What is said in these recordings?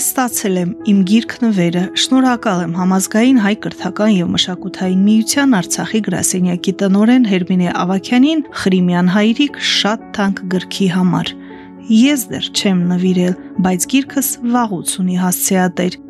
Ես ստացել եմ իմ գիրք նվերը։ Շնորհակալ եմ համազգային հայ կրթական եւ մշակութային միության Արցախի գրասենյակի տնօրեն Հերմինե Ավակյանին Խրիմյան հայրիկ շատ թանկ գրքի համար։ Ես դեռ չեմ նվիրել, բայց գիրքս վաղուց ունի հասցեատեր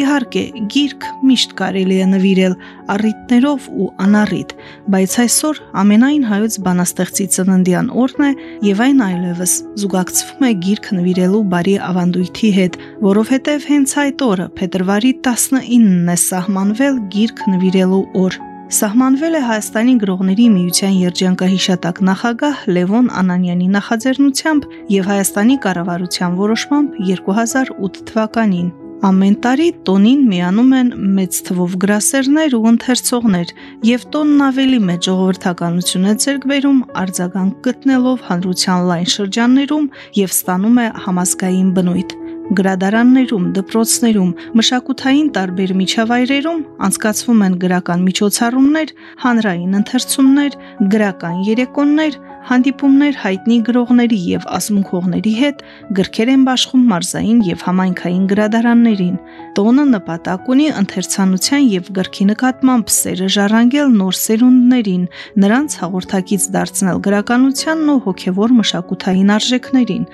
Իհարկե, գիրք միշտ կարելի է նվիրել առիթներով ու անառիթ, բայց այսօր ամենայն հայոց բանաստեղծի ծննդյան օրն է եւ այն այլևս զուգակցվում է գիրք նվիրելու բարի ավանդույթի հետ, որովհետեւ հենց այդ օրը փետրվարի 19-ն է սահմանվել գիրք նվիրելու օր։ Սահմանվել է Հայաստանի գրողների միության երջանկահիշատակ նախագահ Լևոն Անանյանի նախաձեռնությամբ եւ Հայաստանի կառավարության որոշմամբ 2008 թվականին։ Ամեն տարի տոնին միանում են մեծ թվով գրասերներ ու ընթերցողներ, եւ տոնն ավելի մեծ ժողովրդականություն է ձեռք բերում արձագանք գտնելով հանրության լայն շրջաններում եւ ստանում է համազգային բնույթ գրադարաններում, դպրոցներում, մշակութային տարբեր միջավայրերում անցկացվում են գրական միջոցառումներ, հանրային ընթերցումներ, գրական երեկոներ, հանդիպումներ հայտնի գրողների եւ ասմունքողների հետ, գրքեր են բաշխում մարզային եւ համայնքային գրադարաններին։ Տոնը նպատակ ունի ընթերցանության եւ գրքի նկատմամբ սերը ժառանգել նոր սերունդներին, նրանց հաղորդակից դարձնել գրականությանն ու հոգեվոր մշակութային արժեքներին։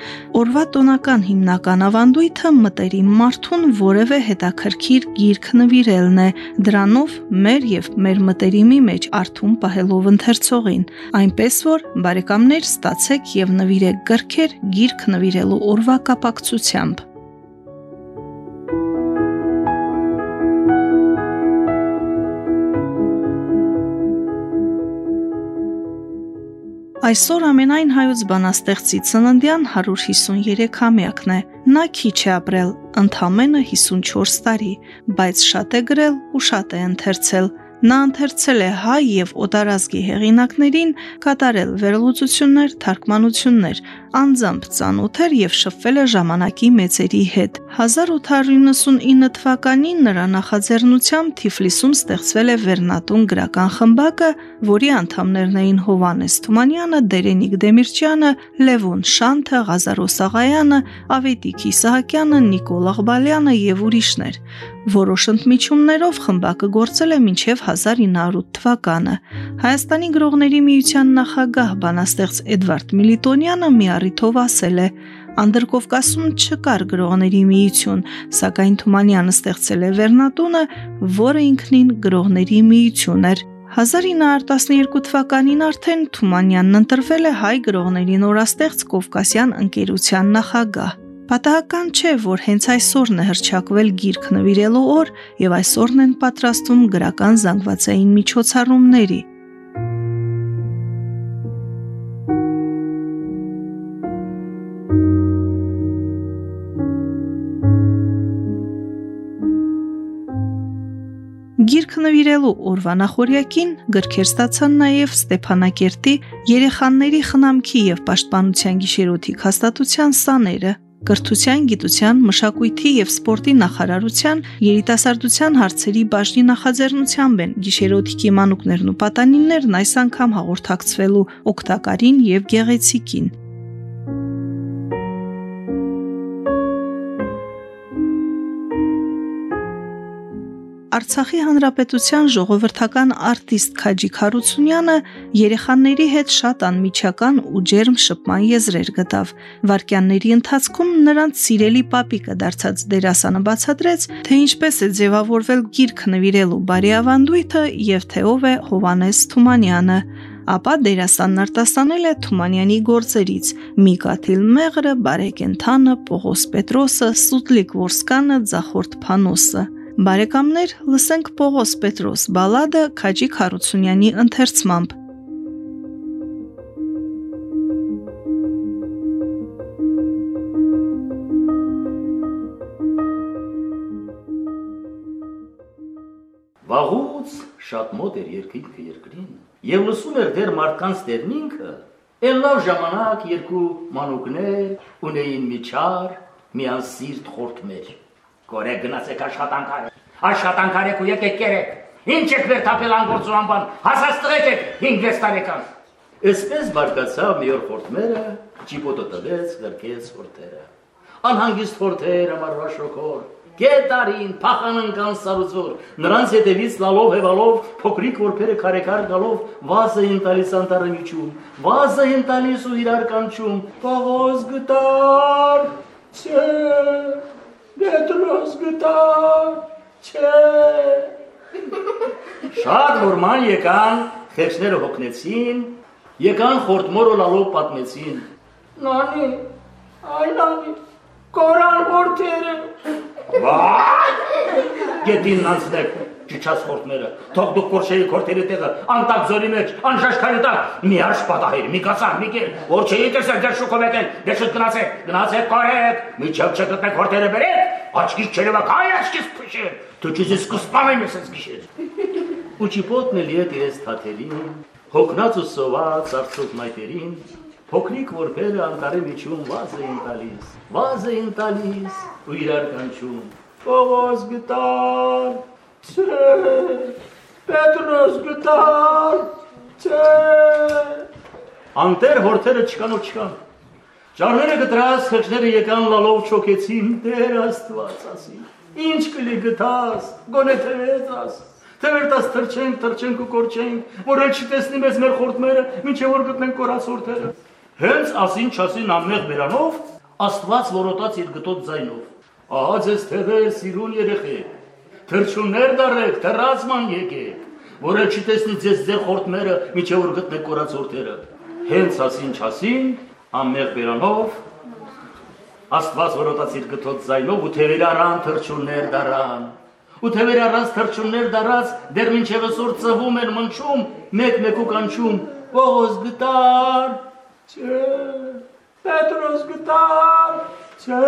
Օրվա տոնական հիմնական ավանդույթը մտերիմ մարդուն որևէ հետաքրքիր գիրք նվիրելն է, դրանով մեր եւ մեր մտերիմի մեջ արթուն պահելով ընթերցողին։ Այնպես որ բարեկամներ ստացեք եւ նվիրեք գրքեր գիրք նվիրելու օրվա կապակցությամբ։ Այսօր ամենայն հայոց բանաստեղծի ծննդյան 153-ամյակն է։ Նա քիչ է ապրել, ընդամենը 54 տարի, բայց շատ է գրել ու շատ է ընթերցել։ Նա ընթերցել է հայ եւ օտարազգի հեղինակներին, կատարել վերլուծություններ, թարգմանություններ, անձամբ ծանոթ էր եւ շփվել է ժամանակի մեծերի հետ։ 1899 թվականին նրա նախաձեռնությամբ Թիֆլիսում ստեղծվել է Վերնատուն գրական խմբակը, որի անդամներն էին Հովանես Թումանյանը, Դերենիկ Դեմիրճյանը, Լևոն Շանթը, Ղազարո Սաղայանը, Ավետիք Իսահակյանը, Նիկոլ Աղբալյանը եւ ուրիշներ։ Որոշ ընդմիջումներով խմբակը գործել է մինչև 1908 թվականը։ Հայաստանի գրողների միության նախագահ բանաստեղծ Էդվարդ Միլիտոնյանը մի առիթով ասել է. Անդրկովկասում չկար գրողների միություն, սակայն Թումանյանը ստեղծել է Վերնատունը, որը ինքնին գրողների միություն էր։ 1912 թվականին արդեն Թումանյանն ընտրվել է հայ գրողների նորաստեղծ Կովկասյան ընկերության նախագահ։ Պատահական չէ, որ հենց այսօրն է հրճակվել գիրք նվիրելու օր եւ այսօրն են պատրաստում գրական զանգվածային միջոցառումների։ Գիրք նվիրելու օրվա նախորյակին գրքեր ստացան նաև Ստեփանակերտի երեխաների խնամքի եւ պաշտպանության գիշերօթիկ հաստատության սաները, Կրթության, գիտության, մշակույթի եւ սպորտի նախարարության երիտասարդության հարցերի բաժնի նախաձեռնությամբ են գիշերօթիկի մանուկներն ու պատանիներն այս անգամ հաղորդակցվելու օկտակարին եւ գեղեցիկին։ Արցախի հանրապետության ժողովրդական արտիստ Քաջիկ Հարությունյանը երեխաների հետ շատ անմիջական ու ջերմ շփման եզրեր գտավ։ Վարքյանների ընթացքում նրանց սիրելի պապիկը դարձած դերասանը բացատրեց, թե ինչպես է ձևավորվել գիրք նվիրելու բարի ավանդույթը եւ թե ով է Հովանես Թումանյանը ապա դերասանն արտասանել է Թումանյանի գործերից՝ Միկաթիլ Մեղրը, Բարեկենթանը, Պողոս Պետրոսը, Սուտլիկ Որսկանը, Ձախորդ Փանոսը։ Բարեկամներ, լսենք Պողոս Պետրոս բալադը Քաջիկ Հարությունյանի ընթերցմամբ։ Վաղուց շատ մոտ էր երկինքը երկրին, եւ լսում էր դեր մարդկանց դերնինքը, Էլ լավ ժամանակ երկու մանուկներ ունեին միջար, միան սիրտ խորտմեր։ Գորե գնացեք աշխատանքարը։ Աշխատանքարեք ու եկեք կերեք։ Ինչ եք վերթապել անգործման բան, հասած տղեկ եք 5-6 տարեկան։ Այսպես բարգացավ մի օր խորտմերը, ճիպոտը տվեց, գրկեց խորտերը։ Անհանգիստ խորտեր ամառվա շոքոր, Գետարին, փախաննկան սարուծոր, նրանց հետևից լալով հևալով, փոքրիկ որբերը քարեկար գալով, վազը են տալիս անտարը միջում, վազը են տալիս ու իրար կանչում, պաղոզ գտար, չէ, գետրոս գտար, չէ։ Շատ որման եկան, խեղճները հոգնեցին, եկան խորտմորը լալով պատմեցին, նանի, այ նանի, կորան որդերը, Գետին անցնեք ճիչած խորտները, թող դուք կորշեի քորտերի տեղը, անտակ ձորի մեջ, անշաշքարի տակ, մի արշ պատահիր, մի կացար, մի կեր, որ չէի տեսել դեր շուկով եկել, դեր շուտ գնացեք, գնացեք կորեք, միջև չգտնեք քորտերը բերեք, աչքից չերևակ, այ աչքից փշեր, դու ճիզես կսպանեմ ես գիշեր։ Ու ճիպոտն էլ ետ իրես թաթերին, հոգնած ու սոված արցուկ մայտերին, Փոքրիկ որբերը անտարի միջում վազ էին տալիս, վազ էին տալիս ու իրար կանչում։ Պողոս գտար, չէ, Պետրոս գտար, չէ։ Անտեր հորթերը չկան ու չկան։ Ճարները գտրած, խեղճները եկան լալով չոքեցին, Տեր Աստված ասի։ Ինչ կլի գտաս, գոնե թվեց աս։ Թվերտաս թրջենք, թրջենք ու կորչենք, որ էլ չտեսնի մեզ մեր խորտմերը, մինչև որ գտնենք կորած հորթերը։ Հենց ասին չասին ամեղ բերանով, Աստված որոտաց իր գտոտ ձայնով։ Ահա ձեզ թևեր սիրուն երեխեք, թրջուններ դարեք, թրացման եկեք, որ էլ չտեսնի ձեզ ձեր խորտմերը, միջև որ գտնեք կորած օրտերը։ Հենց ասին չասին, ամեղ բերանով, Աստված որոտաց իր գտոտ ձայնով ու թևեր արան թրջուններ դարան։ Ու թևեր առած թրջուններ դարած, դեռ մինչև այսօր ծվում են մնչում, մեկ-մեկու կանչում, Պողոս գտար, Չէ, Պետրոս գտար, չէ։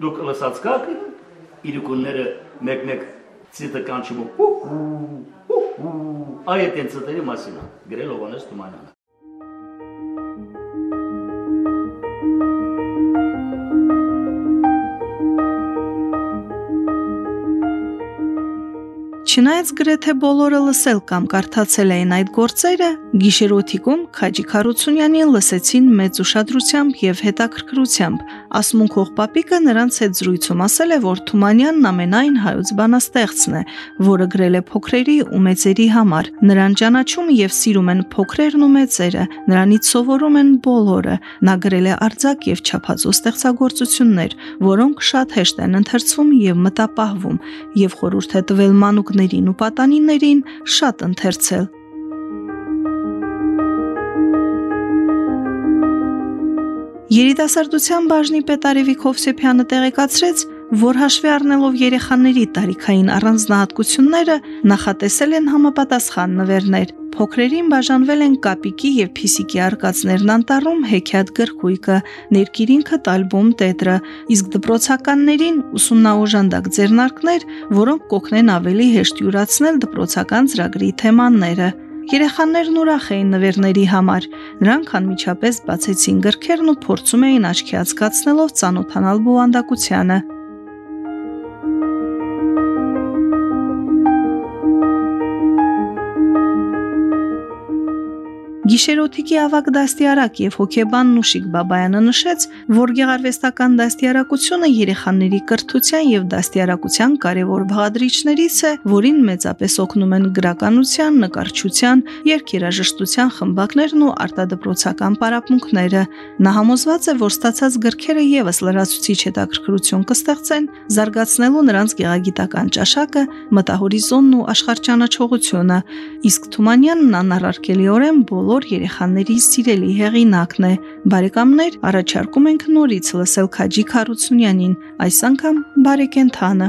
Դուք լսած կաք իրիկունները մեկ-մեկ ցիտը կանչում ու այդ են ցտերի մասին գրել Հովանես Թումանյանը Չնայած գրեթե բոլորը լսել կամ կարդացել էին այդ գործերը, գիշերօթիկում Քաջի Խարությունյանին լսեցին մեծ ուշադրությամբ եւ հետաքրքրությամբ։ Ասմունքող Պապիկը նրանց հետ զրույցում ասել է, որ Թումանյանն ամենայն հայոց բանաստեղծն է, որը գրել է փոքրերի ու մեծերի համար։ Նրան ճանաչում եւ սիրում են փոքրերն ու մեծերը, նրանից սովորում են բոլորը։ Նա գրել է արձակ եւ չափածո ստեղծագործություններ, որոնք շատ հեշտ են ընթերցվում եւ մտապահվում, եւ խորհուրդ է տվել մանուկ աղջիկներին ու պատանիներին շատ ընթերցել։ Երիտասարդության բաժնի պետ Արևիկ Հովսեփյանը տեղեկացրեց, որ հաշվի առնելով երեխաների տարիքային առանձնահատկությունները նախատեսել են համապատասխան նվերներ, Փոքրերին բաժանվել են կապիկի եւ փիսիկի արկածներն անտառում հեքիաթ գրքույկը, ներկիրինքը տալբոմ տետրը, իսկ դպրոցականներին ուսումնաօժանդակ ձեռնարկներ, որոնք կօգնեն ավելի հեշտ յուրացնել դպրոցական ծրագրի թեմաները։ Երեխաներն ուրախ էին նվերների համար։ Նրանք անմիջապես բացեցին գրքերն ու փորձում էին աչքի հացկացնելով ծանոթանալ բովանդակությանը։ Գիշերօթիկի ավակ դաստիարակ եւ հոկեբան Նուշիկ Բաբայանը նշեց, որ գեղարվեստական դաստիարակությունը երեխաների կրթության եւ դաստիարակության կարևոր բաղադրիչներից է, որին մեծապես օգնում են գրականության, նկարչության, երկերաժշտության խմբակներն ու արտադպրոցական պարապմունքները։ Նա համոզված է, որ ստացած գրքերը եւս լրացուցիչ հետաքրքրություն կստեղծեն, զարգացնելու նրանց գեղագիտական ճաշակը, մտահորիզոնն ու աշխարհճանաչողությունը։ Իսկ Թումանյանն անառարկելիորեն բոլոր բոլոր երեխաների սիրելի հեղինակն է։ Բարեկամներ, առաջարկում ենք նորից լսել Քաջի Խարությունյանին, այս անգամ բարեկենթանը։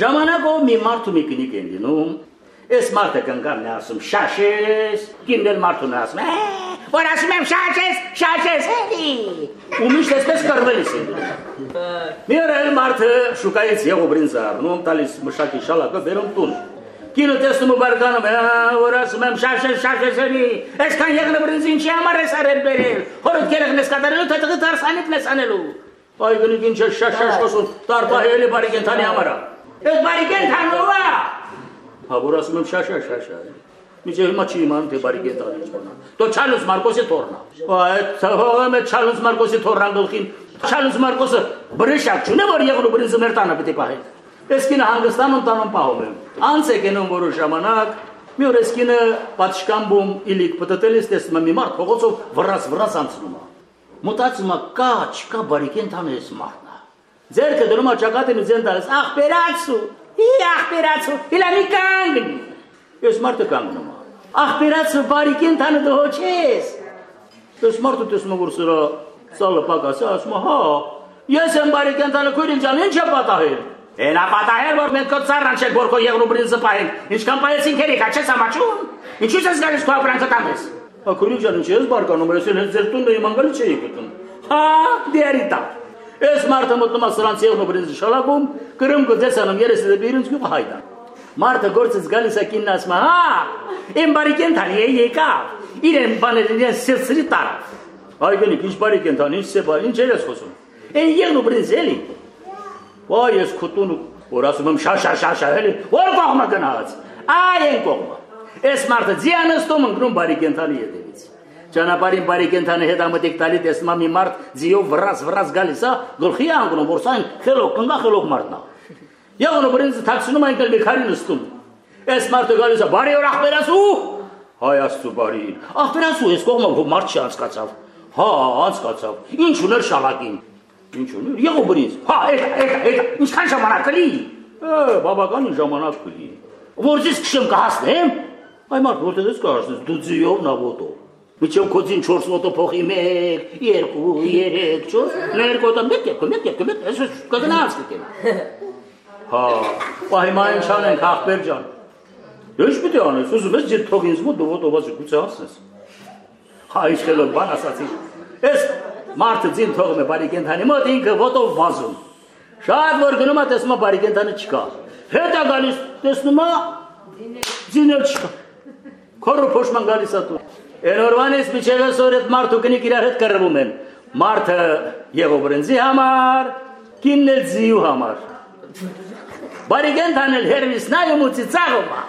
Ժամանակով մի մարդ ու մի կնիկ են լինում, Էս մարդը կանգան է ասում շաշես, կինն էլ մարդուն ասում, որ ասում եմ շաշես, շաշես, էլի։ Ու միշտ էսպես կռվելիս է։ Մի օր էլ մարդը շուկայից եղոբրինձ առնում, տալիս մշակի շալակը, բերում տուն։ Կինը տեսնում ու բարգանում է, որ ասում եմ շաշես, շաշես էլի։ Այսքան եղնբրինձ ինչի համար ես արել բերել։ Հորդ գերեղն ես կատարելու, թե տղի դարսանիքն ես անելու։ Այ գնիկ ինչ է շաշաշ խոսում, տարբահելի բարի կենթանի համար։ Այս բարի կենթանով է։ Հա, որ ասում եմ շաշա, շաշա։ Միջը հիմա չի իման, թե բարի գետան ինչ բանա։ Դո Չալուս Մարկոսի թորնա։ Այդ թողում է Չալուս Մարկոսի թորնան գլխին։ Չալուս Մարկոսը բրիշակ չունե, որ եղնու բրինզը մեր տանը պիտի պահել։ Այս կինը հանգստանում տանում պահում եմ։ Անց է գնում որոշ ժամանակ, մի օր այս կինը պատշկամբում իլիկ պտտելիս տեսնում եմ մի մարդ փողոցով վրաս վրաս անցնում է։ Մտածում է կա, չկա բարի կենթանը այս մարդն է։ Ձերքը դնում է ճակատին ու ձեն տալիս ախպերացու Ի ախպերացու, իլանի կանգնի։ Ես մարդը կանգնում եմ։ Ախպերացու բարի կենթանը դու հոչես։ Ես մարդը տեսնում որ սրա սալը պակասը, ասում հա, ես եմ բարի կենթանը քույրին ջան, ինչ է պատահել։ Էնա պատահել որ մենք կծառան չեք որ քո եղնու բրինզը պահենք։ Ինչքան պահեցին քերիկա, չես ամաչում։ Ինչու՞ ես գալիս քո ապրանքը տամես։ Հա քույրին ջան, ինչ ես բարկանում, ես էլ ձեր տունը իմ անգալի չէի գտնում։ Հա, դերիտա։ Այս մարդը մտնում է սրանց եղնու բրինզի շալակում, կրում գծեսանում երեսը դեպի իրենց գյուղը հայտա։ Մարդը գործից գալիս է կինն ասում հա, իմ բարի կենթանի է եկավ։ Իրեն բաներն ես սրսրի տարավ։ Այ գնիկ, ինչ բարի կենթանի, ինչ սեբա, ինչ ես խոսում։ Այն եղնու բրինզ էլի։ Ոայ ես քուտուն որ ասում եմ շա շա շա շա էլի, որ կողմը գնաց։ Այ այն կողմը։ Այս մարդը ձիանստում ընկնում բարի կենթանի հետևից։ Ճանապարհին բարի կենթանի հետ ամտիկ տալի տեսնում մի մարդ ձիով վրաս վրաս գալիս է, գլխի անգնում, որ սա խելոք, կնգա խելոք մարդն է։ Եղանը բրինձ թաքցնում այն կլբի քարի նստում։ Այս մարդը գալիս է, բարի օր ախպերասու։ Հայ աստու բարի։ Ախպերասու, այս կողմը մարդ չանցկացավ։ Հա, անցկացավ։ Ինչ ուներ շալակին։ Ինչ ուներ։ Եղո բրինձ։ Հա, էդ, էդ, էդ, ինչքան ժամանակ կլի։ Է, բավական ժամանակ կլի։ Որ ես քշեմ կհասնեմ։ Այ մարդ որտեղից կհասնես, դու ձիով նավոտով։ Միջև կոծին 4 մոտո փոխի 1, 2, 3, 4, ներկոտը 1 եկո, 1 եկո, 1, այսպես կգնաց կգնա։ Հա, ու հիմա ինչ անենք ախպեր ջան։ Ինչ պիտի անես, ուզում ես ջետ թող ինձ մոտ դու ոտոված գուցե ասես։ Հա, ինչ խելոք բան ասացի։ Էս մարդը ձին թողում է բարիկենթանի մոտ ինքը ոտով վազում։ Շատ որ գնում է տեսնում է բարիկենթանը չկա։ Հետա գալիս տեսնում է ձինել չկա։ Քորը փոշման գալիս է դու։ Այն օրվանից միջև այսօր այդ մարդու կնիկ իրար հետ կռվում են։ Մարդը Եհովրենցի համար, կինն էլ զիու համար։ Բարիգեն տանել հերվիս նայում ու ծիծաղում է։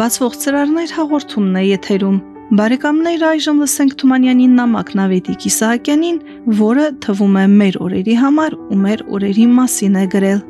Բացվող ծրարներ հաղորդումն է եթերում։ Բարեկամներ այժմ լսենք Թումանյանի նամակ Նավետիկ Իսահակյանին, որը թվում է մեր օրերի համար ու մեր օրերի մասին է գրել։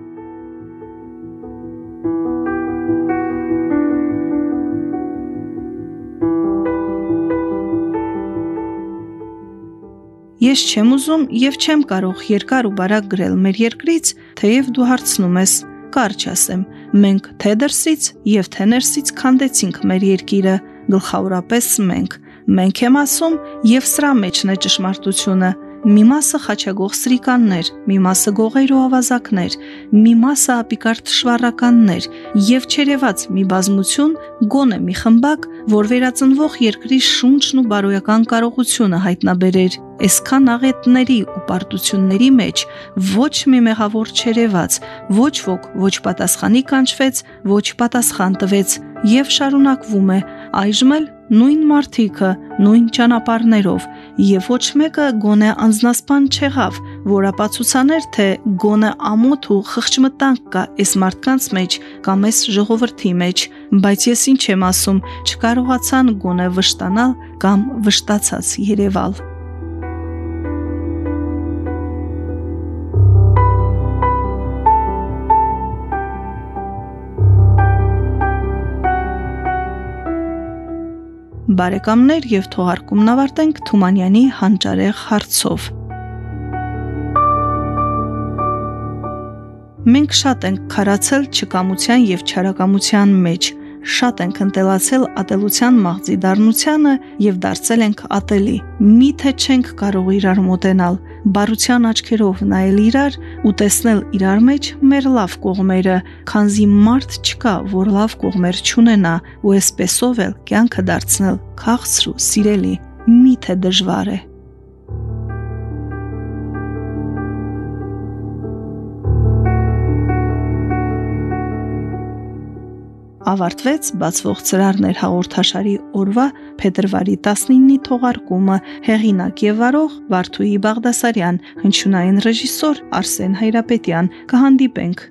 Ես չեմ ուզում եւ չեմ կարող երկար ու բարակ գրել մեր երկրից, թեև դու հարցնում ես, կարճ ասեմ, մենք թե դրսից եւ թե ներսից քանդեցինք մեր երկիրը, գլխավորապես մենք։ Մենք եմ ասում, եւ սրա մեջն է ճշմարտությունը։ Մի մասը խաչագող սրիկաններ, մի մասը գողեր ու ավազակներ, մի մասը ապիկար թշվառականներ եւ չերևած մի բազմություն, գոնե մի խմբակ, որ վերածնվող երկրի շունչն ու բարոյական կարողությունը հայտնաբերեր։ Այսքան աղետների ու պարտությունների մեջ ոչ մի մեղավոր չերևաց, ոչ ոք ոչ պատասխանի կանչվեց, ոչ պատասխան տվեց եւ շարունակվում է այժմ նույն մարտիկը, նույն ճանապարներով եւ ոչ մեկը գոնե անznասպան չեղավ, որ ապացուցաներ, թե գոնե ամոթ ու խղճմտանք կա այս մարդկանց մեջ կամ այս ժողովրդի մեջ, բայց ես ինչ եմ ասում, չկարողացան գոնե վշտանալ կամ վշտացած երևալ։ բարեկամներ եւ թողարկումն ավարտենք Թումանյանի հանճարեղ հարցով։ Մենք շատ ենք քարացել չկամության եւ չարակամության մեջ, շատ ենք ընտելացել ատելության մաղձի դառնությանը եւ դարձել ենք ատելի։ Միթե չենք կարող իրար մոտենալ, բարության աչքերով նայել իրար ու տեսնել իրար մեջ մեր լավ կողմերը, քանզի մարդ չկա, որ լավ կողմեր չունենա ու այսպեսով էլ կյանքը դարձնել քաղցր ու սիրելի։ Միթե դժվար է։ ավարտվեց բացվող ծրարներ հաղորդաշարի օրվա փետրվարի 19-ի թողարկումը հեղինակ եւ վարող Վարդուհի Բաղդասարյան հնչյունային ռեժիսոր Արսեն Հայրապետյան կհանդիպենք